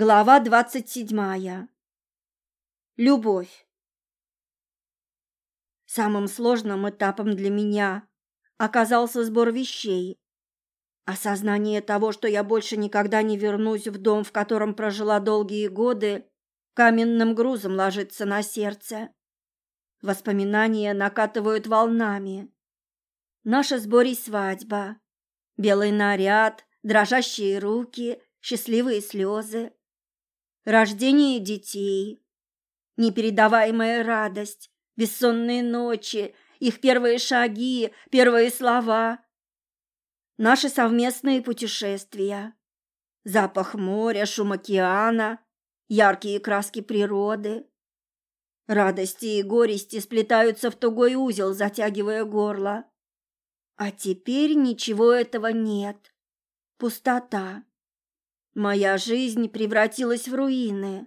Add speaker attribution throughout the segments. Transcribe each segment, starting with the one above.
Speaker 1: Глава двадцать седьмая. Любовь. Самым сложным этапом для меня оказался сбор вещей. Осознание того, что я больше никогда не вернусь в дом, в котором прожила долгие годы, каменным грузом ложится на сердце. Воспоминания накатывают волнами. Наша сборе свадьба, белый наряд, дрожащие руки, счастливые слезы рождение детей, непередаваемая радость, бессонные ночи, их первые шаги, первые слова, наши совместные путешествия, запах моря, шум океана, яркие краски природы. Радости и горести сплетаются в тугой узел, затягивая горло. А теперь ничего этого нет. Пустота. Моя жизнь превратилась в руины.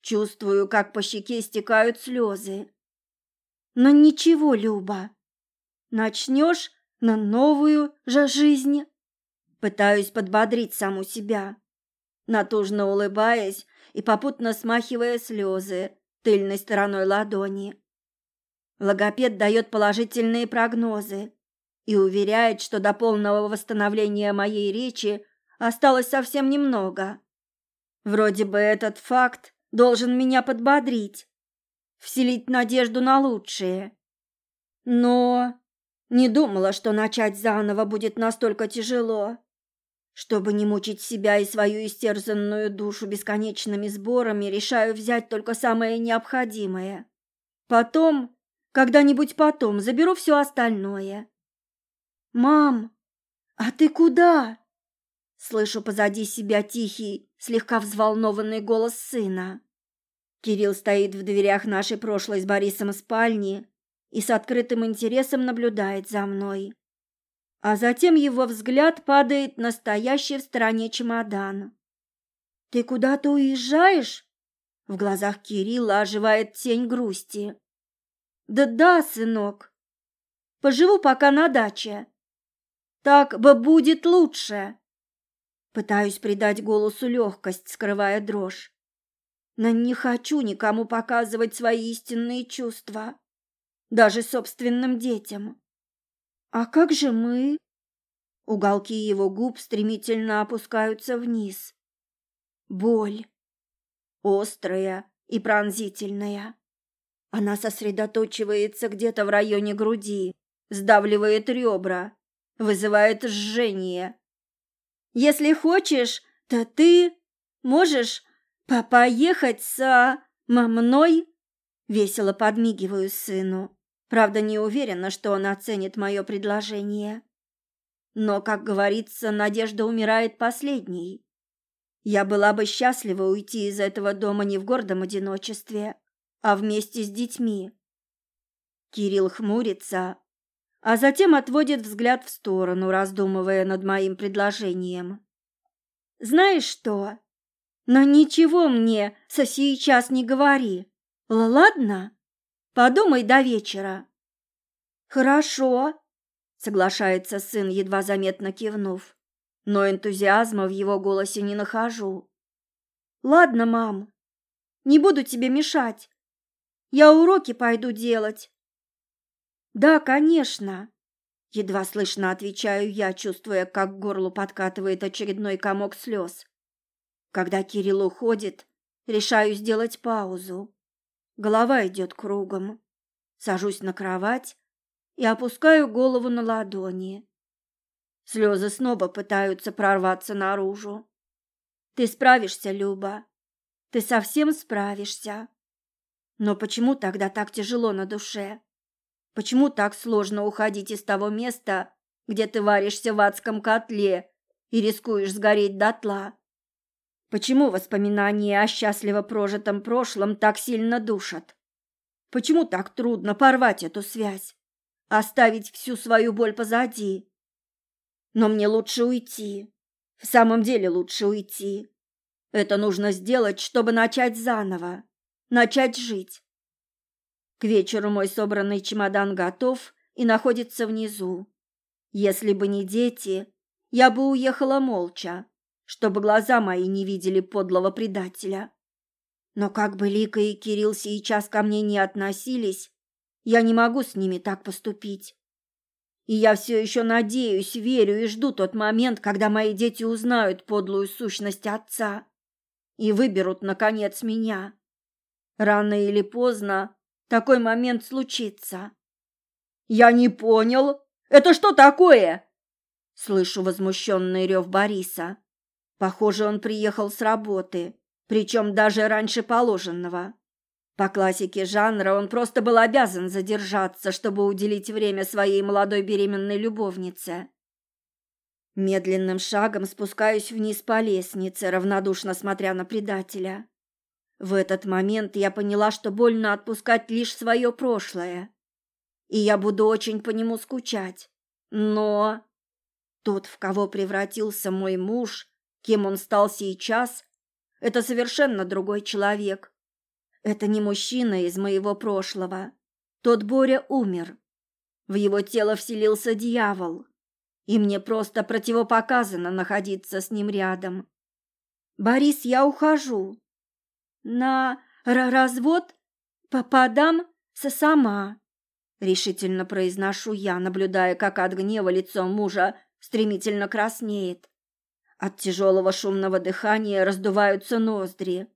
Speaker 1: Чувствую, как по щеке стекают слезы. Но ничего, Люба. Начнешь на новую же жизнь. Пытаюсь подбодрить саму себя, натужно улыбаясь и попутно смахивая слезы тыльной стороной ладони. Логопед дает положительные прогнозы и уверяет, что до полного восстановления моей речи осталось совсем немного. Вроде бы этот факт должен меня подбодрить, вселить надежду на лучшее. Но не думала, что начать заново будет настолько тяжело. Чтобы не мучить себя и свою истерзанную душу бесконечными сборами, решаю взять только самое необходимое. Потом, когда-нибудь потом, заберу все остальное. «Мам, а ты куда?» Слышу позади себя тихий, слегка взволнованный голос сына. Кирилл стоит в дверях нашей прошлой с Борисом спальни и с открытым интересом наблюдает за мной. А затем его взгляд падает на стоящий в стороне чемодан. «Ты куда-то уезжаешь?» В глазах Кирилла оживает тень грусти. «Да-да, сынок. Поживу пока на даче. Так бы будет лучше». Пытаюсь придать голосу легкость, скрывая дрожь. Но не хочу никому показывать свои истинные чувства, даже собственным детям. А как же мы? Уголки его губ стремительно опускаются вниз. Боль. Острая и пронзительная. Она сосредоточивается где-то в районе груди, сдавливает ребра, вызывает жжение, если хочешь, то ты можешь по поехать со мной?» Весело подмигиваю сыну. Правда, не уверена, что он оценит мое предложение. Но, как говорится, надежда умирает последней. Я была бы счастлива уйти из этого дома не в гордом одиночестве, а вместе с детьми. Кирилл хмурится, а затем отводит взгляд в сторону, раздумывая над моим предложением. «Знаешь что? Но ничего мне со сейчас не говори. Ладно? Подумай до вечера». «Хорошо», — соглашается сын, едва заметно кивнув, но энтузиазма в его голосе не нахожу. «Ладно, мам, не буду тебе мешать. Я уроки пойду делать, «Да, конечно!» Едва слышно отвечаю я, чувствуя, как к горлу подкатывает очередной комок слез. Когда Кирилл уходит, решаю сделать паузу. Голова идет кругом. Сажусь на кровать и опускаю голову на ладони. Слезы снова пытаются прорваться наружу. Ты справишься, Люба. Ты совсем справишься. Но почему тогда так тяжело на душе? Почему так сложно уходить из того места, где ты варишься в адском котле и рискуешь сгореть дотла? Почему воспоминания о счастливо прожитом прошлом так сильно душат? Почему так трудно порвать эту связь, оставить всю свою боль позади? Но мне лучше уйти. В самом деле лучше уйти. Это нужно сделать, чтобы начать заново, начать жить. К вечеру мой собранный чемодан готов и находится внизу. Если бы не дети, я бы уехала молча, чтобы глаза мои не видели подлого предателя. Но как бы Лика и Кирилл сейчас ко мне не относились, я не могу с ними так поступить. И я все еще надеюсь, верю и жду тот момент, когда мои дети узнают подлую сущность отца и выберут, наконец, меня. Рано или поздно такой момент случится. «Я не понял. Это что такое?» Слышу возмущенный рев Бориса. Похоже, он приехал с работы, причем даже раньше положенного. По классике жанра он просто был обязан задержаться, чтобы уделить время своей молодой беременной любовнице. Медленным шагом спускаюсь вниз по лестнице, равнодушно смотря на предателя. В этот момент я поняла, что больно отпускать лишь свое прошлое. И я буду очень по нему скучать. Но тот, в кого превратился мой муж, кем он стал сейчас, это совершенно другой человек. Это не мужчина из моего прошлого. Тот Боря умер. В его тело вселился дьявол, и мне просто противопоказано находиться с ним рядом. Борис, я ухожу. На развод попадам сама, решительно произношу я, наблюдая, как от гнева лицо мужа стремительно краснеет. От тяжелого шумного дыхания раздуваются ноздри.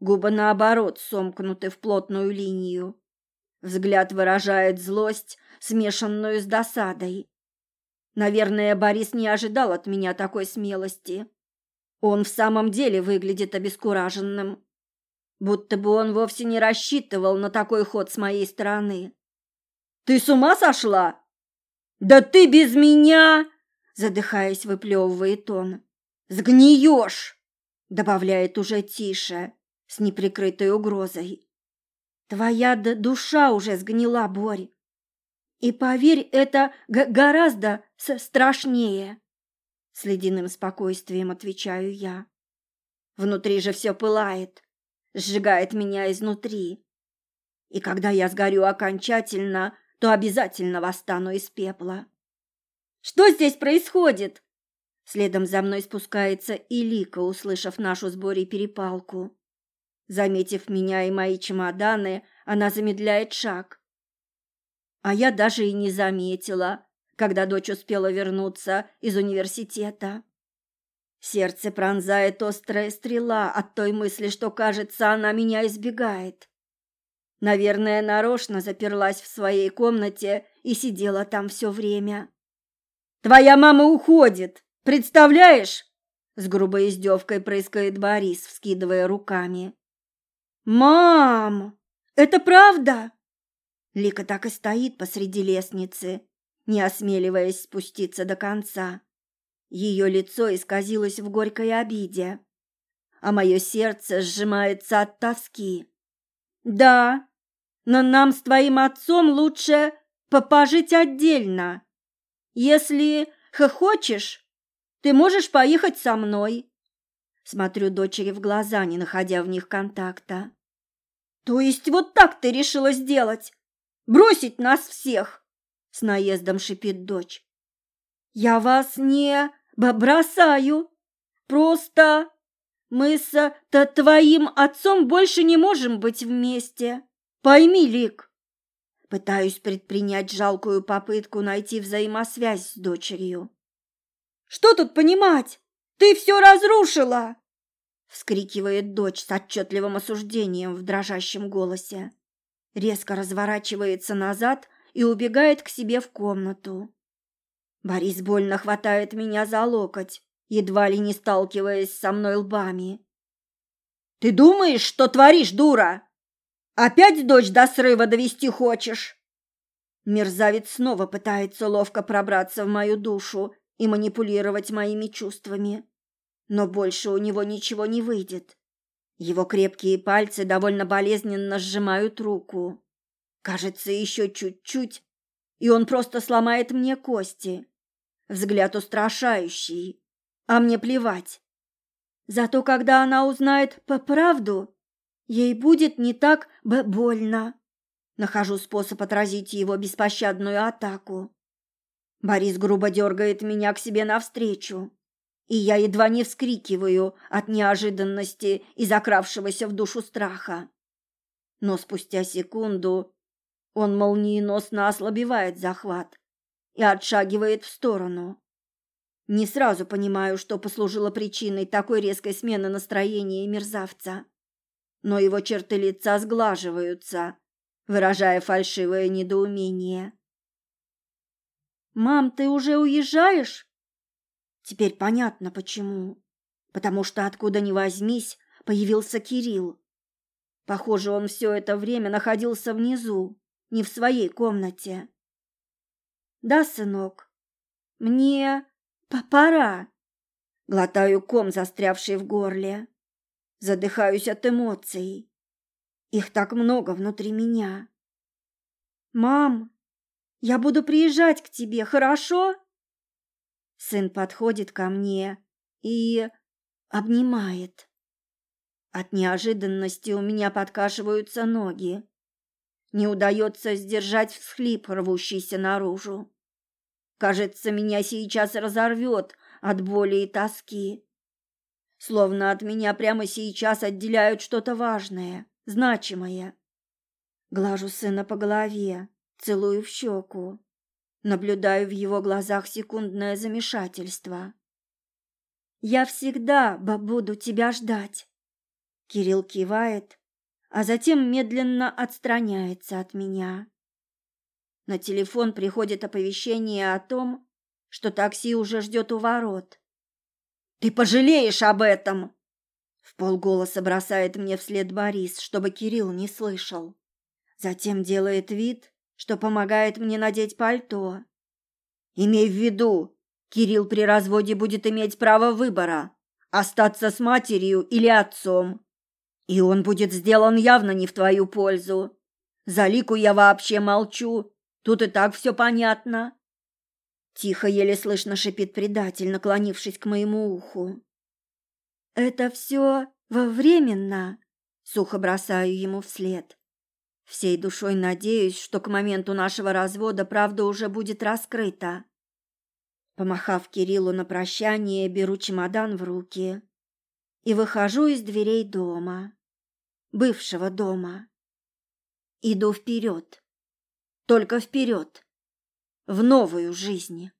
Speaker 1: Губы, наоборот, сомкнуты в плотную линию. Взгляд выражает злость, смешанную с досадой. Наверное, Борис не ожидал от меня такой смелости. Он в самом деле выглядит обескураженным. Будто бы он вовсе не рассчитывал на такой ход с моей стороны. «Ты с ума сошла? Да ты без меня!» Задыхаясь, выплевывает он. «Сгниешь!» — добавляет уже тише, с неприкрытой угрозой. «Твоя душа уже сгнила, Борь. И поверь, это гораздо страшнее!» С ледяным спокойствием отвечаю я. Внутри же все пылает, сжигает меня изнутри. И когда я сгорю окончательно, то обязательно восстану из пепла. «Что здесь происходит?» Следом за мной спускается и Лика, услышав нашу сборе перепалку. Заметив меня и мои чемоданы, она замедляет шаг. А я даже и не заметила, когда дочь успела вернуться из университета. Сердце пронзает острая стрела от той мысли, что, кажется, она меня избегает. Наверное, нарочно заперлась в своей комнате и сидела там все время. «Твоя мама уходит!» Представляешь?» С грубой издевкой проискает Борис, вскидывая руками. «Мам, это правда?» Лика так и стоит посреди лестницы, не осмеливаясь спуститься до конца. Ее лицо исказилось в горькой обиде, а мое сердце сжимается от тоски. «Да, но нам с твоим отцом лучше пожить отдельно. Если хочешь, ты можешь поехать со мной?» Смотрю дочери в глаза, не находя в них контакта. «То есть вот так ты решила сделать? Бросить нас всех?» С наездом шипит дочь. «Я вас не бросаю. Просто мы с -то твоим отцом больше не можем быть вместе. Пойми, Лик». Пытаюсь предпринять жалкую попытку найти взаимосвязь с дочерью. Что тут понимать? Ты все разрушила!» Вскрикивает дочь с отчетливым осуждением в дрожащем голосе. Резко разворачивается назад и убегает к себе в комнату. Борис больно хватает меня за локоть, едва ли не сталкиваясь со мной лбами. «Ты думаешь, что творишь, дура? Опять дочь до срыва довести хочешь?» Мерзавец снова пытается ловко пробраться в мою душу и манипулировать моими чувствами. Но больше у него ничего не выйдет. Его крепкие пальцы довольно болезненно сжимают руку. Кажется, еще чуть-чуть, и он просто сломает мне кости. Взгляд устрашающий, а мне плевать. Зато когда она узнает по правду, ей будет не так больно. Нахожу способ отразить его беспощадную атаку. Борис грубо дергает меня к себе навстречу. и я едва не вскрикиваю от неожиданности и закравшегося в душу страха. Но спустя секунду он молниеносно ослабевает захват и отшагивает в сторону. Не сразу понимаю, что послужило причиной такой резкой смены настроения мерзавца. Но его черты лица сглаживаются, выражая фальшивое недоумение. «Мам, ты уже уезжаешь?» Теперь понятно, почему. Потому что откуда ни возьмись, появился Кирилл. Похоже, он все это время находился внизу, не в своей комнате. «Да, сынок, мне пора». Глотаю ком, застрявший в горле. Задыхаюсь от эмоций. Их так много внутри меня. «Мам, я буду приезжать к тебе, хорошо?» Сын подходит ко мне и обнимает. От неожиданности у меня подкашиваются ноги. Не удается сдержать всхлип, рвущийся наружу. Кажется, меня сейчас разорвет от боли и тоски. Словно от меня прямо сейчас отделяют что-то важное, значимое. Глажу сына по голове, целую в щеку. Наблюдаю в его глазах секундное замешательство. «Я всегда буду тебя ждать!» Кирилл кивает, а затем медленно отстраняется от меня. На телефон приходит оповещение о том, что такси уже ждет у ворот. «Ты пожалеешь об этом!» В полголоса бросает мне вслед Борис, чтобы Кирилл не слышал. Затем делает вид, что помогает мне надеть пальто. Имей в виду, Кирилл при разводе будет иметь право выбора – остаться с матерью или отцом. И он будет сделан явно не в твою пользу. За Лику я вообще молчу, тут и так все понятно. Тихо, еле слышно шипит предатель, наклонившись к моему уху. «Это все временно», — сухо бросаю ему вслед. Всей душой надеюсь, что к моменту нашего развода правда уже будет раскрыта. Помахав Кириллу на прощание, беру чемодан в руки и выхожу из дверей дома, бывшего дома. Иду вперед, только вперед, в новую жизнь.